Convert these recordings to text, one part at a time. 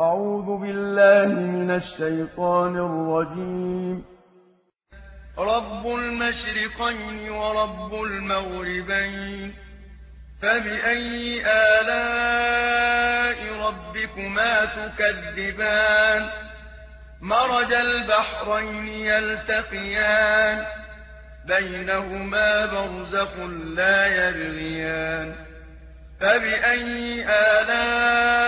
أعوذ بالله من الشيطان الرجيم. رب المشرقين ورب المغربين فبأي آلاء ربكما تكذبان؟ مرج البحرين يلتقيان بينهما برزخ لا يبغيان فبأي آلاء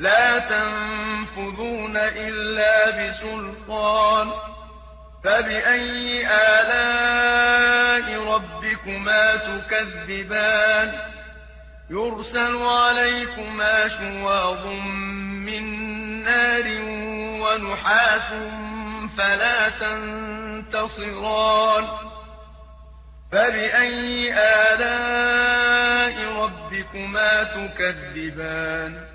لا تنفذون إلا بسلطان فبأي آلاء ربكما تكذبان؟ يرسل عليكما شواظ من نار ونحاس فلا تنتصران. فبأي آلاء ربكما تكذبان؟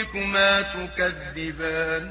ربكما تكذبان